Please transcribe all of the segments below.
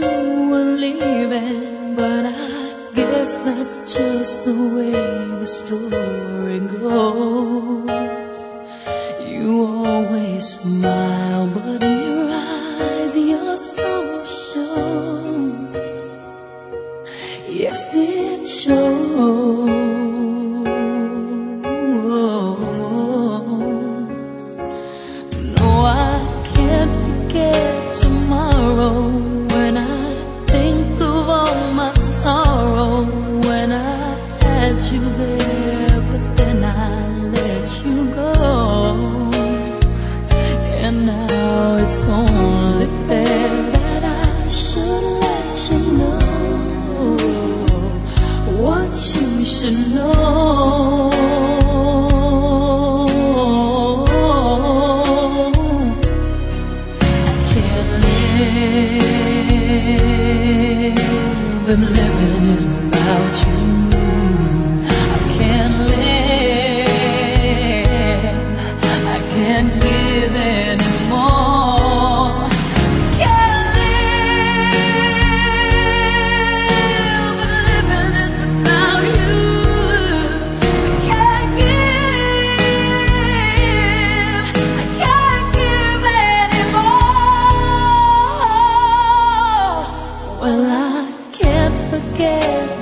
you were leaving, but I guess that's just the way the story goes. You always smile, but in your eyes, you're sad. It's only fair that I should let you know what you should know. Can't live if living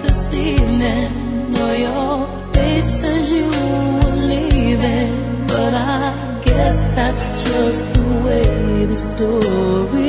this evening or your face as you were leaving. But I guess that's just the way the story.